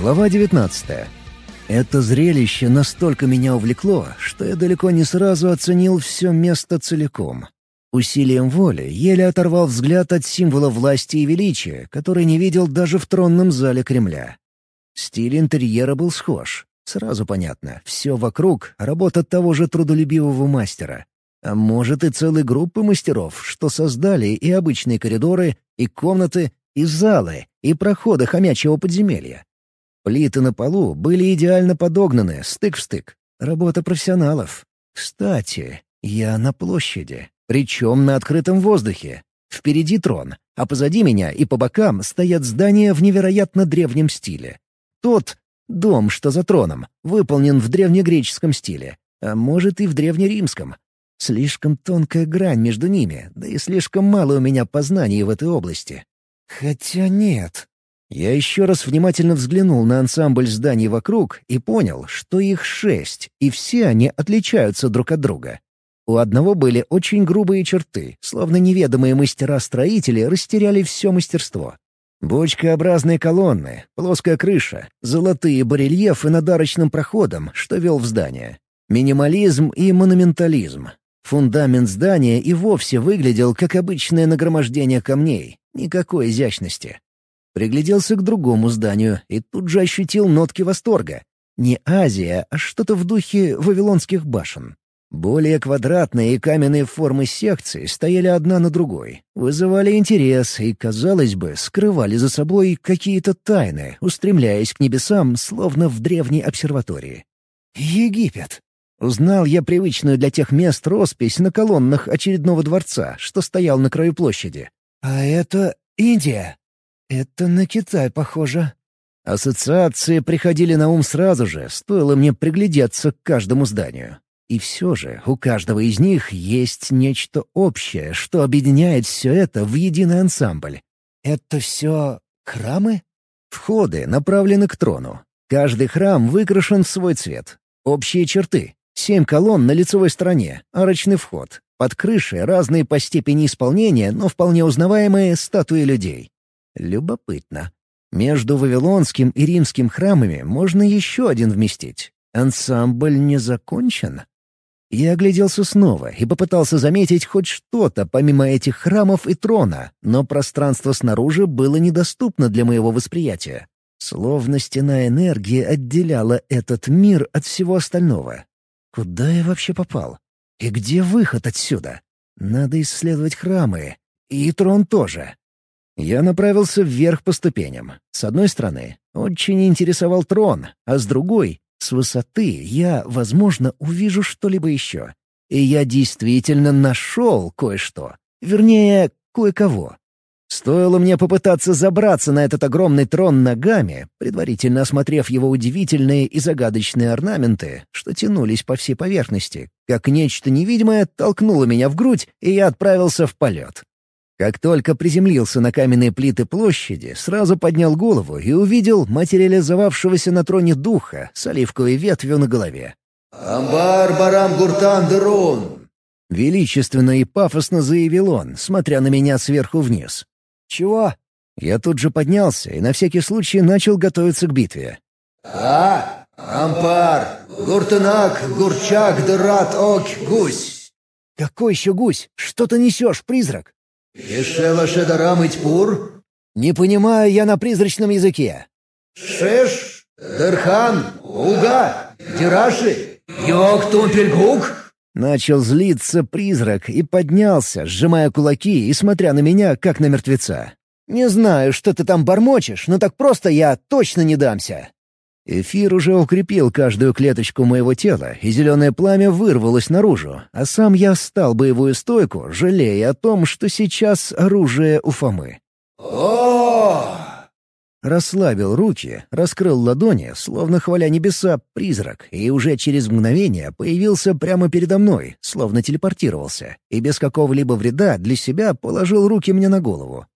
Глава 19. Это зрелище настолько меня увлекло, что я далеко не сразу оценил все место целиком. Усилием воли еле оторвал взгляд от символа власти и величия, который не видел даже в тронном зале Кремля. Стиль интерьера был схож. Сразу понятно, все вокруг — работа того же трудолюбивого мастера. А может и целой группы мастеров, что создали и обычные коридоры, и комнаты, и залы, и проходы хомячьего подземелья. Плиты на полу были идеально подогнаны, стык в стык. Работа профессионалов. Кстати, я на площади, причем на открытом воздухе. Впереди трон, а позади меня и по бокам стоят здания в невероятно древнем стиле. Тот дом, что за троном, выполнен в древнегреческом стиле, а может и в древнеримском. Слишком тонкая грань между ними, да и слишком мало у меня познаний в этой области. Хотя нет. Я еще раз внимательно взглянул на ансамбль зданий вокруг и понял, что их шесть, и все они отличаются друг от друга. У одного были очень грубые черты, словно неведомые мастера-строители растеряли все мастерство. Бочкообразные колонны, плоская крыша, золотые барельефы над арочным проходом, что вел в здание. Минимализм и монументализм, Фундамент здания и вовсе выглядел как обычное нагромождение камней, никакой изящности. Пригляделся к другому зданию и тут же ощутил нотки восторга. Не Азия, а что-то в духе вавилонских башен. Более квадратные и каменные формы секций стояли одна на другой, вызывали интерес и, казалось бы, скрывали за собой какие-то тайны, устремляясь к небесам, словно в древней обсерватории. Египет. Узнал я привычную для тех мест роспись на колоннах очередного дворца, что стоял на краю площади. А это Индия. Это на Китай похоже. Ассоциации приходили на ум сразу же, стоило мне приглядеться к каждому зданию. И все же у каждого из них есть нечто общее, что объединяет все это в единый ансамбль. Это все храмы? Входы направлены к трону. Каждый храм выкрашен в свой цвет. Общие черты Семь колонн на лицевой стороне, арочный вход. Под крышей разные по степени исполнения, но вполне узнаваемые статуи людей. Любопытно. Между Вавилонским и Римским храмами можно еще один вместить. Ансамбль не закончен. Я огляделся снова и попытался заметить хоть что-то помимо этих храмов и трона, но пространство снаружи было недоступно для моего восприятия. Словно стена энергии отделяла этот мир от всего остального. Куда я вообще попал? И где выход отсюда? Надо исследовать храмы. И трон тоже. Я направился вверх по ступеням. С одной стороны, очень интересовал трон, а с другой, с высоты, я, возможно, увижу что-либо еще. И я действительно нашел кое-что. Вернее, кое-кого. Стоило мне попытаться забраться на этот огромный трон ногами, предварительно осмотрев его удивительные и загадочные орнаменты, что тянулись по всей поверхности, как нечто невидимое толкнуло меня в грудь, и я отправился в полет. Как только приземлился на каменные плиты площади, сразу поднял голову и увидел материализовавшегося на троне духа с оливковой ветвью на голове. «Амбар барам гуртан дерун!» Величественно и пафосно заявил он, смотря на меня сверху вниз. «Чего?» Я тут же поднялся и на всякий случай начал готовиться к битве. «А? Ампар! Гуртынак, Гурчак, Дырат, Ок, Гусь!» «Какой еще гусь? Что ты несешь, призрак?» «Ешева Шедарам Итпур?» «Не понимаю я на призрачном языке». «Шеш, Дырхан, Уга, Дираши, Йок Тумпельгук?» Начал злиться призрак и поднялся, сжимая кулаки и смотря на меня, как на мертвеца. «Не знаю, что ты там бормочешь, но так просто я точно не дамся!» Эфир уже укрепил каждую клеточку моего тела, и зеленое пламя вырвалось наружу, а сам я стал боевую стойку, жалея о том, что сейчас оружие у Фомы. «О!» Расслабил руки, раскрыл ладони, словно хваля небеса, призрак, и уже через мгновение появился прямо передо мной, словно телепортировался, и без какого-либо вреда для себя положил руки мне на голову.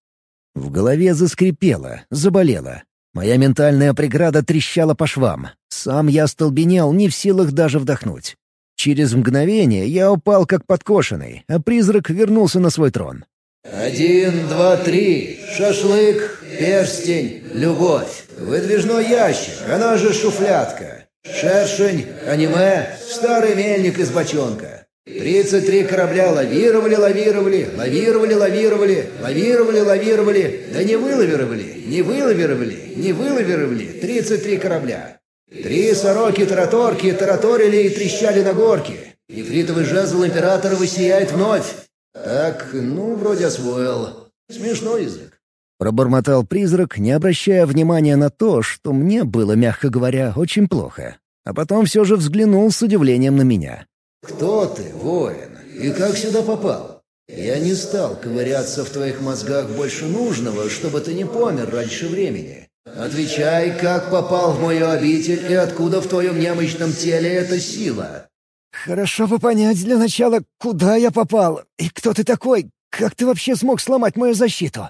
В голове заскрипело, заболело. Моя ментальная преграда трещала по швам. Сам я столбенел, не в силах даже вдохнуть. Через мгновение я упал как подкошенный, а призрак вернулся на свой трон. «Один, два, три, шашлык, Перстень — любовь. Выдвижной ящик, она же шуфлятка. Шершень, аниме, старый мельник из бочонка. Тридцать три корабля лавировали, лавировали, лавировали, лавировали, лавировали, лавировали, да не вылавировали, не вылавировали, не вылавировали. Тридцать три корабля. Три сороки-тараторки тараторили и трещали на горке. Нефритовый жезл императора высияет вновь. Так, ну, вроде освоил. Смешной язык. Пробормотал призрак, не обращая внимания на то, что мне было, мягко говоря, очень плохо. А потом все же взглянул с удивлением на меня. «Кто ты, воин? И как сюда попал? Я не стал ковыряться в твоих мозгах больше нужного, чтобы ты не помер раньше времени. Отвечай, как попал в мою обитель и откуда в твоем немощном теле эта сила?» «Хорошо бы понять для начала, куда я попал и кто ты такой. Как ты вообще смог сломать мою защиту?»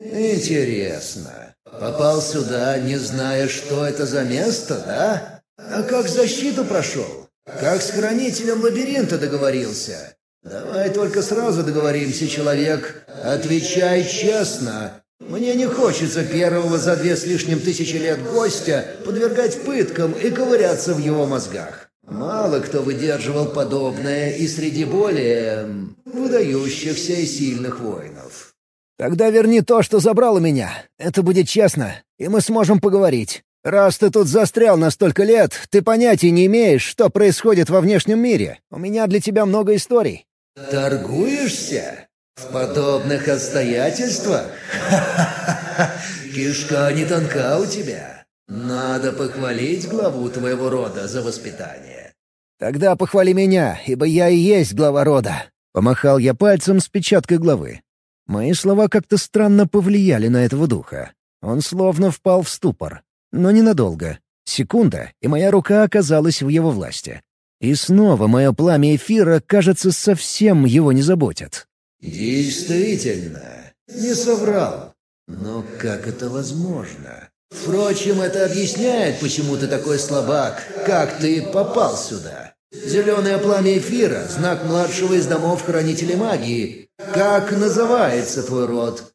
«Интересно. Попал сюда, не зная, что это за место, да? А как защиту прошел? Как с хранителем лабиринта договорился? Давай только сразу договоримся, человек. Отвечай честно. Мне не хочется первого за две с лишним тысячи лет гостя подвергать пыткам и ковыряться в его мозгах. Мало кто выдерживал подобное и среди более выдающихся и сильных воинов. «Тогда верни то, что забрал у меня. Это будет честно, и мы сможем поговорить. Раз ты тут застрял на столько лет, ты понятия не имеешь, что происходит во внешнем мире. У меня для тебя много историй». «Торгуешься? В подобных обстоятельствах? Кишка не тонка у тебя. Надо похвалить главу твоего рода за воспитание». «Тогда похвали меня, ибо я и есть глава рода». Помахал я пальцем с печаткой главы. Мои слова как-то странно повлияли на этого духа. Он словно впал в ступор. Но ненадолго. Секунда, и моя рука оказалась в его власти. И снова мое пламя эфира, кажется, совсем его не заботит. «Действительно, не соврал. Но как это возможно? Впрочем, это объясняет, почему ты такой слабак, как ты попал сюда. Зеленое пламя эфира — знак младшего из домов Хранителей Магии. Как называется твой род?»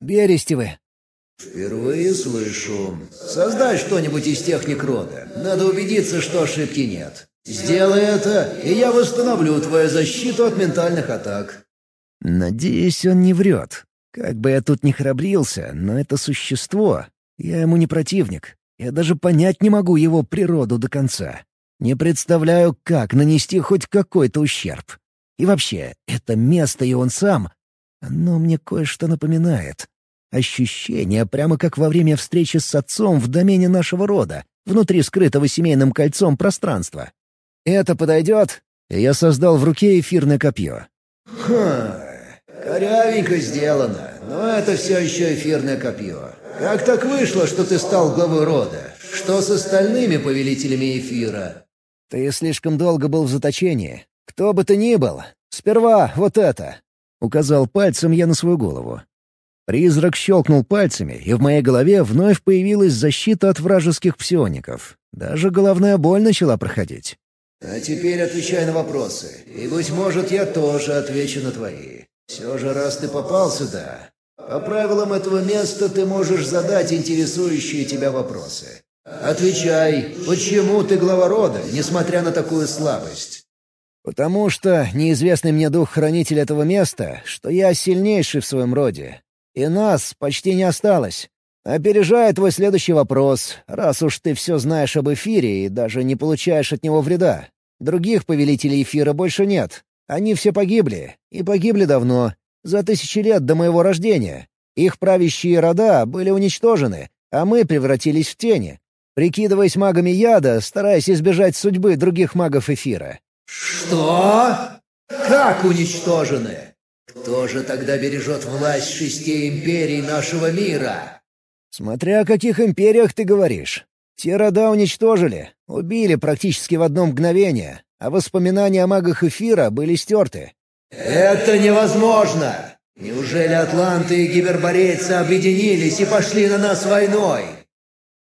«Берестевы». «Впервые слышу. Создай что-нибудь из техник рода. Надо убедиться, что ошибки нет. Сделай это, и я восстановлю твою защиту от ментальных атак». Надеюсь, он не врет. Как бы я тут ни храбрился, но это существо... Я ему не противник. Я даже понять не могу его природу до конца. Не представляю, как нанести хоть какой-то ущерб. И вообще, это место и он сам, оно мне кое-что напоминает. Ощущение, прямо как во время встречи с отцом в домене нашего рода, внутри скрытого семейным кольцом пространства. «Это подойдет?» Я создал в руке эфирное копье. «Хм, корявенько сделано, но это все еще эфирное копье. Как так вышло, что ты стал главой рода? Что с остальными повелителями эфира?» «Ты слишком долго был в заточении. Кто бы ты ни был, сперва вот это!» — указал пальцем я на свою голову. Призрак щелкнул пальцами, и в моей голове вновь появилась защита от вражеских псиоников. Даже головная боль начала проходить. «А теперь отвечай на вопросы, и, быть может, я тоже отвечу на твои. Все же, раз ты попал сюда, по правилам этого места ты можешь задать интересующие тебя вопросы. «Отвечай, почему ты глава рода, несмотря на такую слабость?» «Потому что неизвестный мне дух-хранитель этого места, что я сильнейший в своем роде. И нас почти не осталось. Опережая твой следующий вопрос, раз уж ты все знаешь об эфире и даже не получаешь от него вреда. Других повелителей эфира больше нет. Они все погибли. И погибли давно, за тысячи лет до моего рождения. Их правящие рода были уничтожены, а мы превратились в тени прикидываясь магами яда, стараясь избежать судьбы других магов эфира. «Что? Как уничтожены? Кто же тогда бережет власть шести империй нашего мира?» «Смотря о каких империях ты говоришь. Те рода уничтожили, убили практически в одно мгновение, а воспоминания о магах эфира были стерты». «Это невозможно! Неужели атланты и гиперборейцы объединились и пошли на нас войной?»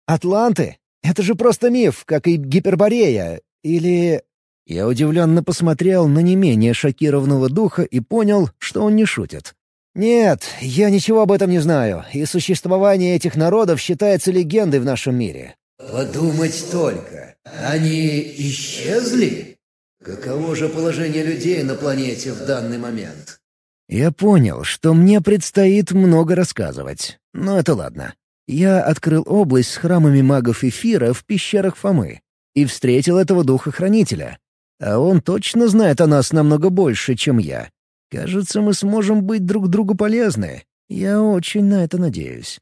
«Атланты? Это же просто миф, как и гиперборея. Или...» Я удивленно посмотрел на не менее шокированного духа и понял, что он не шутит. «Нет, я ничего об этом не знаю, и существование этих народов считается легендой в нашем мире». «Подумать только, они исчезли? Каково же положение людей на планете в данный момент?» Я понял, что мне предстоит много рассказывать, но это ладно. Я открыл область с храмами магов Эфира в пещерах Фомы и встретил этого духа-хранителя. А он точно знает о нас намного больше, чем я. Кажется, мы сможем быть друг другу полезны. Я очень на это надеюсь.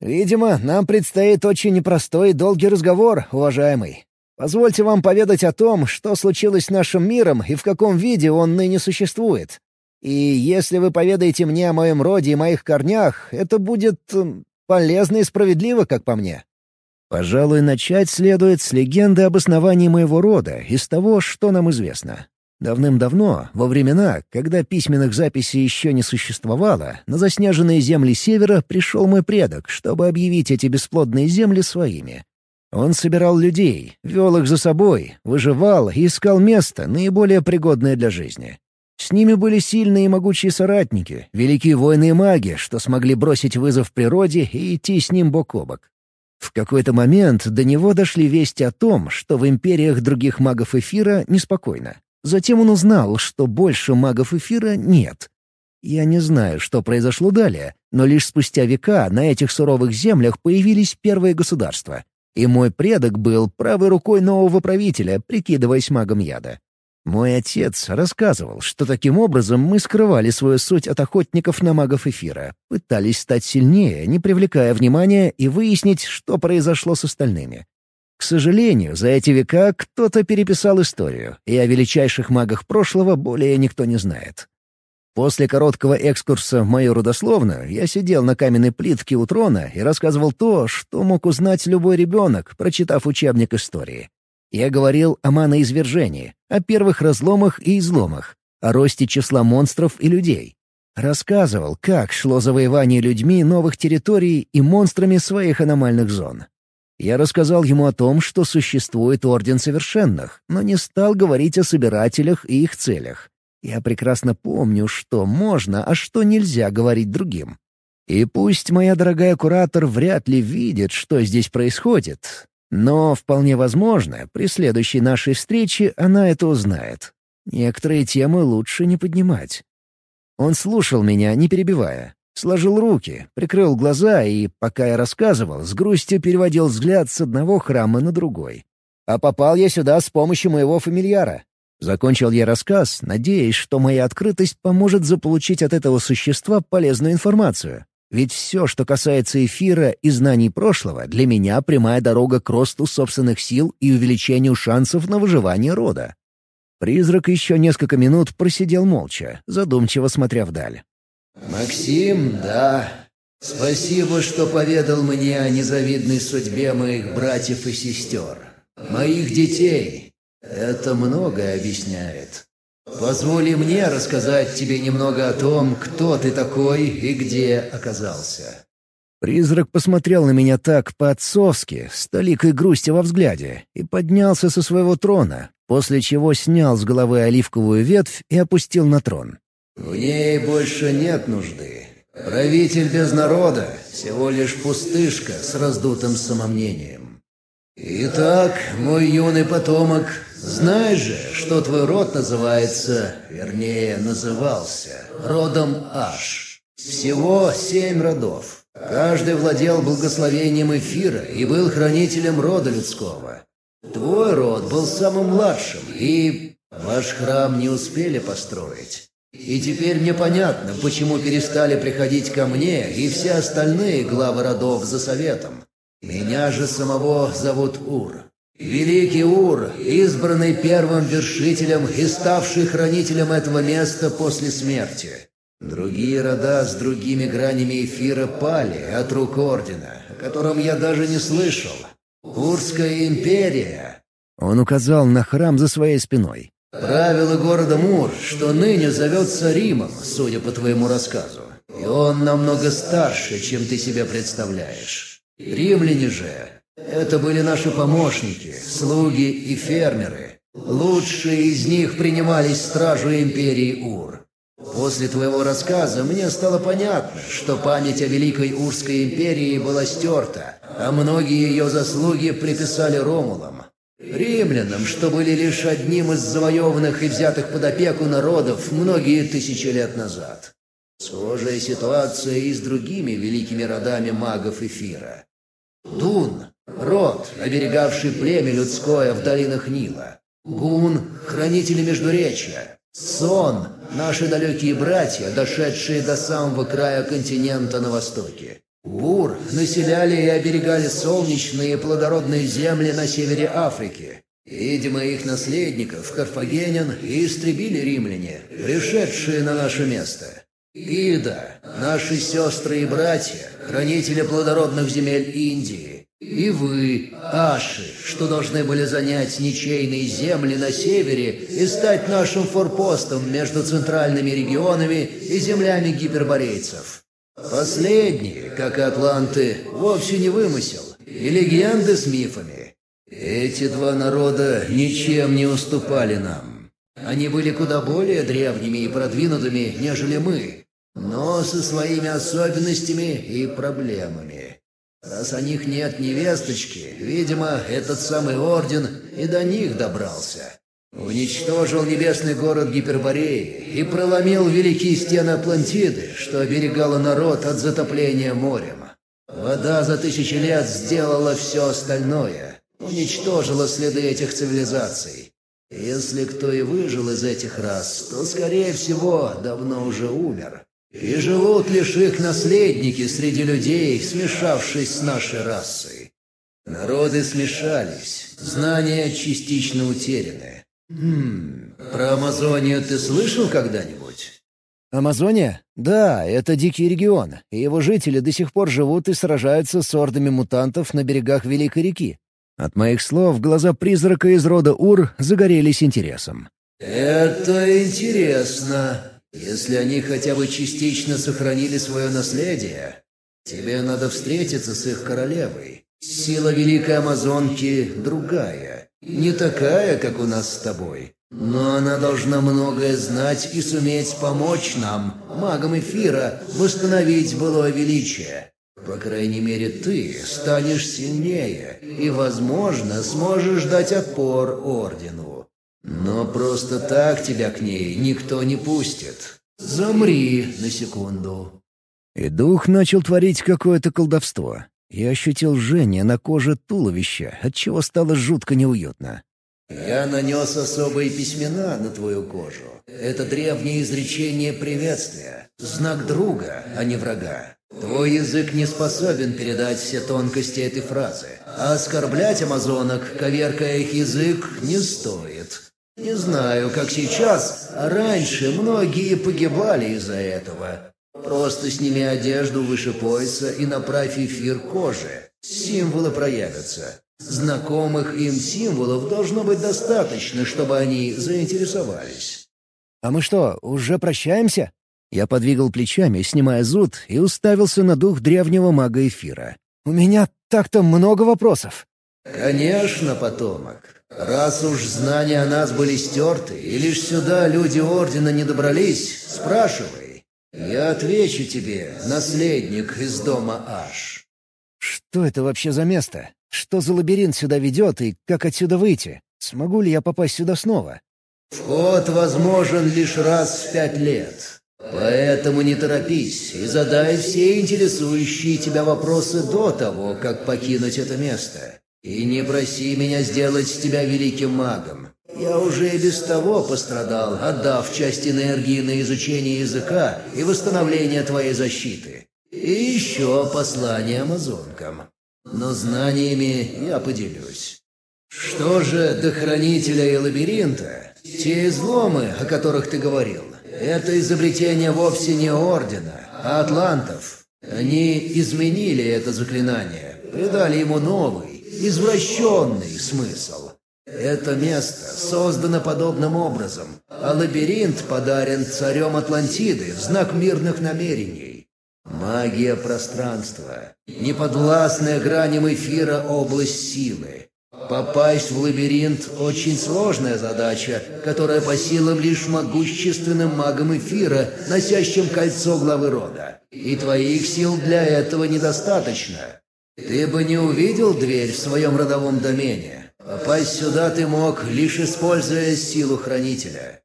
Видимо, нам предстоит очень непростой и долгий разговор, уважаемый. Позвольте вам поведать о том, что случилось с нашим миром и в каком виде он ныне существует. И если вы поведаете мне о моем роде и моих корнях, это будет полезно и справедливо, как по мне. Пожалуй, начать следует с легенды об основании моего рода, из того, что нам известно. Давным-давно, во времена, когда письменных записей еще не существовало, на заснеженные земли Севера пришел мой предок, чтобы объявить эти бесплодные земли своими. Он собирал людей, вел их за собой, выживал и искал место, наиболее пригодное для жизни. С ними были сильные и могучие соратники, великие воины и маги, что смогли бросить вызов природе и идти с ним бок о бок. В какой-то момент до него дошли вести о том, что в империях других магов эфира неспокойно. Затем он узнал, что больше магов эфира нет. Я не знаю, что произошло далее, но лишь спустя века на этих суровых землях появились первые государства. И мой предок был правой рукой нового правителя, прикидываясь магом яда. Мой отец рассказывал, что таким образом мы скрывали свою суть от охотников на магов эфира, пытались стать сильнее, не привлекая внимания, и выяснить, что произошло с остальными. К сожалению, за эти века кто-то переписал историю, и о величайших магах прошлого более никто не знает. После короткого экскурса в мою родословную я сидел на каменной плитке у трона и рассказывал то, что мог узнать любой ребенок, прочитав учебник истории. Я говорил о маноизвержении, о первых разломах и изломах, о росте числа монстров и людей. Рассказывал, как шло завоевание людьми новых территорий и монстрами своих аномальных зон. Я рассказал ему о том, что существует Орден Совершенных, но не стал говорить о собирателях и их целях. Я прекрасно помню, что можно, а что нельзя говорить другим. И пусть моя дорогая куратор вряд ли видит, что здесь происходит, но, вполне возможно, при следующей нашей встрече она это узнает. Некоторые темы лучше не поднимать. Он слушал меня, не перебивая. Сложил руки, прикрыл глаза и, пока я рассказывал, с грустью переводил взгляд с одного храма на другой. «А попал я сюда с помощью моего фамильяра». Закончил я рассказ, надеясь, что моя открытость поможет заполучить от этого существа полезную информацию. Ведь все, что касается эфира и знаний прошлого, для меня прямая дорога к росту собственных сил и увеличению шансов на выживание рода. Призрак еще несколько минут просидел молча, задумчиво смотря вдаль. «Максим, да. Спасибо, что поведал мне о незавидной судьбе моих братьев и сестер. Моих детей. Это многое объясняет. Позволь мне рассказать тебе немного о том, кто ты такой и где оказался». Призрак посмотрел на меня так по-отцовски, с толикой грусти во взгляде, и поднялся со своего трона, после чего снял с головы оливковую ветвь и опустил на трон. «В ней больше нет нужды. Правитель без народа — всего лишь пустышка с раздутым самомнением. Итак, мой юный потомок, знаешь же, что твой род называется, вернее, назывался, родом Аш. Всего семь родов. Каждый владел благословением эфира и был хранителем рода людского. Твой род был самым младшим, и ваш храм не успели построить. И теперь мне понятно, почему перестали приходить ко мне и все остальные главы родов за советом. Меня же самого зовут Ур. Великий Ур, избранный первым вершителем и ставший хранителем этого места после смерти. Другие рода с другими гранями эфира пали от рук Ордена, о котором я даже не слышал. Урская империя. Он указал на храм за своей спиной. Правило города Мур, что ныне зовется Римом, судя по твоему рассказу. И он намного старше, чем ты себе представляешь. Римляне же это были наши помощники, слуги и фермеры. Лучшие из них принимались стражу империи Ур. После твоего рассказа мне стало понятно, что память о Великой Урской империи была стерта, а многие ее заслуги приписали Ромулам. Римлянам, что были лишь одним из завоеванных и взятых под опеку народов многие тысячи лет назад. Схожая ситуация и с другими великими родами магов Эфира. Дун – род, оберегавший племя людское в долинах Нила. Гун – хранители Междуречья. Сон – наши далекие братья, дошедшие до самого края континента на востоке. Бур населяли и оберегали солнечные и плодородные земли на севере Африки. Видимо, их наследников, карфагенян, истребили римляне, пришедшие на наше место. Ида, наши сестры и братья, хранители плодородных земель Индии. И вы, Аши, что должны были занять ничейные земли на севере и стать нашим форпостом между центральными регионами и землями гиперборейцев. Последние, как и атланты, вовсе не вымысел, и легенды с мифами. Эти два народа ничем не уступали нам. Они были куда более древними и продвинутыми, нежели мы, но со своими особенностями и проблемами. Раз о них нет невесточки, видимо, этот самый орден и до них добрался. Уничтожил небесный город Гипербореи и проломил великие стены Атлантиды, что оберегало народ от затопления морем. Вода за тысячи лет сделала все остальное, уничтожила следы этих цивилизаций. Если кто и выжил из этих рас, то, скорее всего, давно уже умер. И живут лишь их наследники среди людей, смешавшись с нашей расой. Народы смешались, знания частично утеряны. «Хм, про Амазонию ты слышал когда-нибудь?» «Амазония? Да, это дикий регион, и его жители до сих пор живут и сражаются с ордами мутантов на берегах Великой реки». От моих слов глаза призрака из рода Ур загорелись интересом. «Это интересно. Если они хотя бы частично сохранили свое наследие, тебе надо встретиться с их королевой. Сила Великой Амазонки другая. Не такая, как у нас с тобой. Но она должна многое знать и суметь помочь нам, магам эфира, восстановить былое величие. По крайней мере, ты станешь сильнее и, возможно, сможешь дать отпор Ордену. Но просто так тебя к ней никто не пустит. Замри на секунду». И дух начал творить какое-то колдовство. Я ощутил жжение на коже туловища, отчего стало жутко неуютно. «Я нанес особые письмена на твою кожу. Это древнее изречение приветствия, знак друга, а не врага. Твой язык не способен передать все тонкости этой фразы, а оскорблять амазонок, коверкая их язык, не стоит. Не знаю, как сейчас, а раньше многие погибали из-за этого. Просто сними одежду выше пояса и направь эфир кожи. Символы проявятся. Знакомых им символов должно быть достаточно, чтобы они заинтересовались. «А мы что, уже прощаемся?» Я подвигал плечами, снимая зуд, и уставился на дух древнего мага эфира. «У меня так-то много вопросов». «Конечно, потомок. Раз уж знания о нас были стерты, и лишь сюда люди Ордена не добрались, спрашивай. «Я отвечу тебе, наследник из дома Аш». «Что это вообще за место? Что за лабиринт сюда ведет и как отсюда выйти? Смогу ли я попасть сюда снова?» «Вход возможен лишь раз в пять лет. Поэтому не торопись и задай все интересующие тебя вопросы до того, как покинуть это место. И не проси меня сделать тебя великим магом. Я уже и без того пострадал, отдав часть энергии на изучение языка и восстановление твоей защиты. И еще послание амазонкам. Но знаниями я поделюсь. Что же до хранителя и лабиринта? Те изломы, о которых ты говорил, это изобретение вовсе не Ордена, а Атлантов. Они изменили это заклинание, придали ему новый, извращенный смысл. Это место создано подобным образом, а лабиринт подарен царем Атлантиды в знак мирных намерений. Магия пространства, неподвластная граням эфира область силы. Попасть в лабиринт – очень сложная задача, которая по силам лишь могущественным магам эфира, носящим кольцо главы рода. И твоих сил для этого недостаточно. Ты бы не увидел дверь в своем родовом домене. Попасть сюда ты мог, лишь используя силу Хранителя.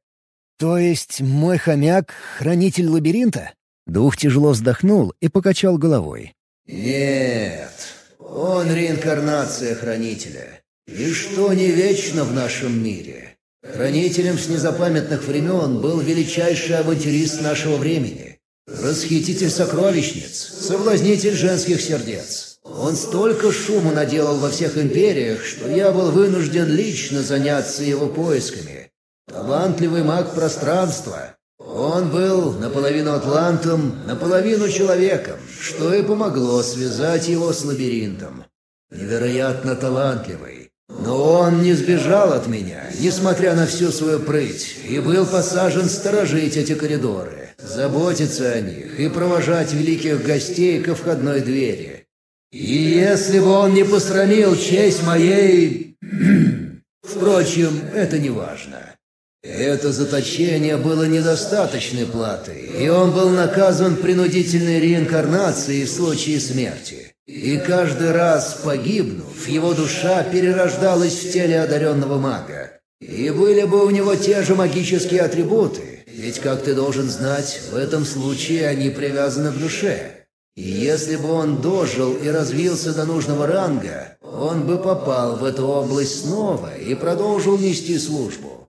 То есть мой хомяк — хранитель лабиринта? Дух тяжело вздохнул и покачал головой. Нет, он реинкарнация Хранителя. Ничто не вечно в нашем мире. Хранителем с незапамятных времен был величайший авантюрист нашего времени. Расхититель сокровищниц, соблазнитель женских сердец. Он столько шума наделал во всех империях, что я был вынужден лично заняться его поисками. Талантливый маг пространства. Он был наполовину атлантом, наполовину человеком, что и помогло связать его с лабиринтом. Невероятно талантливый. Но он не сбежал от меня, несмотря на всю свою прыть, и был посажен сторожить эти коридоры, заботиться о них и провожать великих гостей ко входной двери. И если бы он не посрамил честь моей... Впрочем, это не важно. Это заточение было недостаточной платой, и он был наказан принудительной реинкарнацией в случае смерти. И каждый раз, погибнув, его душа перерождалась в теле одаренного мага. И были бы у него те же магические атрибуты, ведь, как ты должен знать, в этом случае они привязаны к душе. И если бы он дожил и развился до нужного ранга, он бы попал в эту область снова и продолжил нести службу.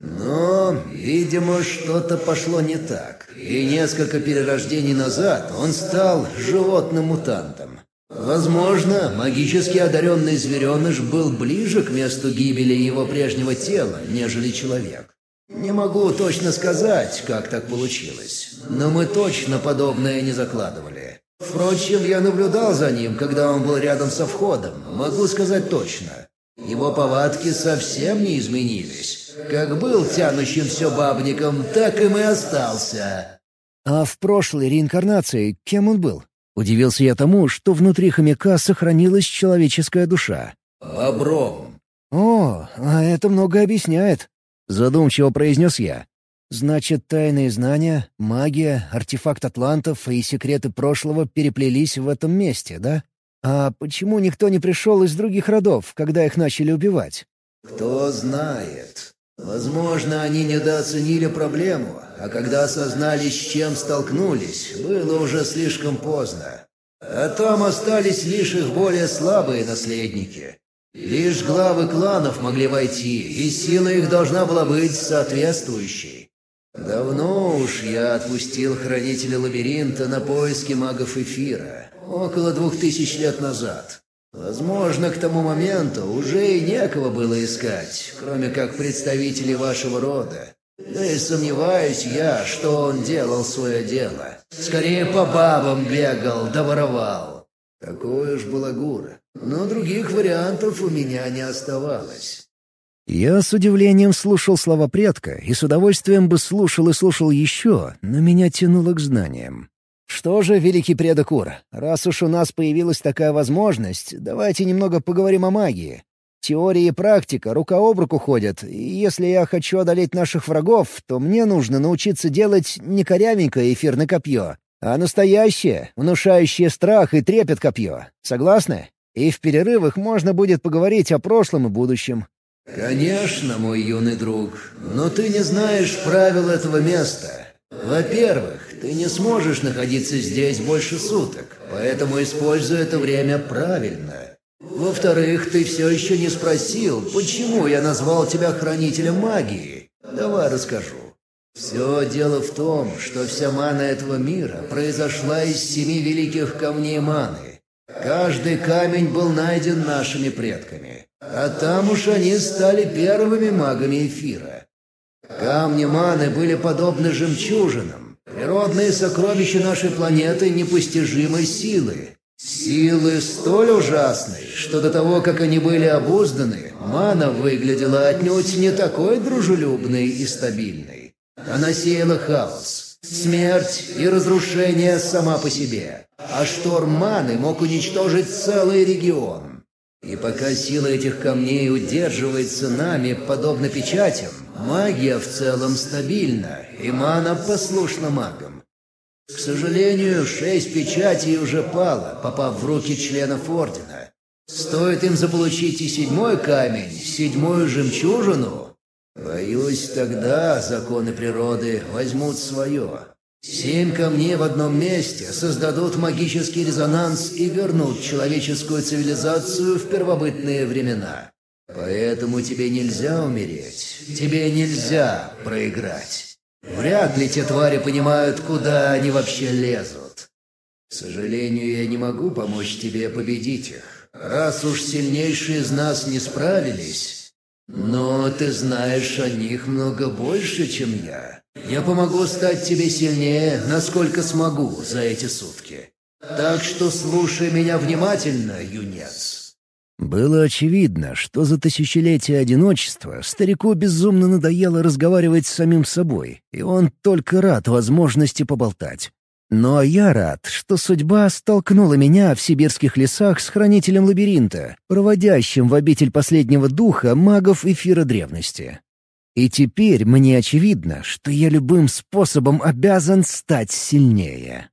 Но, видимо, что-то пошло не так, и несколько перерождений назад он стал животным-мутантом. Возможно, магически одаренный звереныш был ближе к месту гибели его прежнего тела, нежели человек. Не могу точно сказать, как так получилось, но мы точно подобное не закладывали. Впрочем, я наблюдал за ним, когда он был рядом со входом, могу сказать точно. Его повадки совсем не изменились. Как был тянущим все бабником, так им и остался. А в прошлой реинкарнации кем он был? Удивился я тому, что внутри хомяка сохранилась человеческая душа. «Бобром». «О, а это много объясняет», — задумчиво произнес я. «Значит, тайные знания, магия, артефакт атлантов и секреты прошлого переплелись в этом месте, да? А почему никто не пришел из других родов, когда их начали убивать?» «Кто знает. Возможно, они недооценили проблему, а когда осознали, с чем столкнулись, было уже слишком поздно. А там остались лишь их более слабые наследники. Лишь главы кланов могли войти, и сила их должна была быть соответствующей. Давно уж я отпустил Хранителя Лабиринта на поиски магов Эфира, около двух тысяч лет назад. Возможно, к тому моменту уже и некого было искать, кроме как представителей вашего рода. Да и сомневаюсь я, что он делал свое дело. Скорее по бабам бегал, да воровал. Такой уж балагура. Но других вариантов у меня не оставалось. Я с удивлением слушал слова предка и с удовольствием бы слушал и слушал еще, но меня тянуло к знаниям. Что же, великий предок Ур, раз уж у нас появилась такая возможность, давайте немного поговорим о магии. Теория и практика рука об руку ходят, и если я хочу одолеть наших врагов, то мне нужно научиться делать не корявенькое эфирное копье, а настоящее, внушающее страх и трепет копье. Согласны? И в перерывах можно будет поговорить о прошлом и будущем. «Конечно, мой юный друг, но ты не знаешь правил этого места. Во-первых, ты не сможешь находиться здесь больше суток, поэтому используй это время правильно. Во-вторых, ты все еще не спросил, почему я назвал тебя хранителем магии. Давай расскажу. Все дело в том, что вся мана этого мира произошла из семи великих камней маны. Каждый камень был найден нашими предками. А там уж они стали первыми магами эфира. Камни маны были подобны жемчужинам, природные сокровища нашей планеты непостижимой силы. Силы столь ужасной, что до того, как они были обузданы, мана выглядела отнюдь не такой дружелюбной и стабильной. Она сеяла хаос, смерть и разрушение сама по себе, а шторм маны мог уничтожить целый регион. И пока сила этих камней удерживается нами, подобно печатям, магия в целом стабильна, и мана послушна магам. К сожалению, шесть печатей уже пало, попав в руки членов Ордена. Стоит им заполучить и седьмой камень, седьмую жемчужину, боюсь, тогда законы природы возьмут свое. Семь камней в одном месте создадут магический резонанс и вернут человеческую цивилизацию в первобытные времена. Поэтому тебе нельзя умереть, тебе нельзя проиграть. Вряд ли те твари понимают, куда они вообще лезут. К сожалению, я не могу помочь тебе победить их. Раз уж сильнейшие из нас не справились, но ты знаешь о них много больше, чем я. Я помогу стать тебе сильнее, насколько смогу за эти сутки. Так что слушай меня внимательно, юнец». Было очевидно, что за тысячелетия одиночества старику безумно надоело разговаривать с самим собой, и он только рад возможности поболтать. Но я рад, что судьба столкнула меня в сибирских лесах с хранителем лабиринта, проводящим в обитель последнего духа магов эфира древности. И теперь мне очевидно, что я любым способом обязан стать сильнее.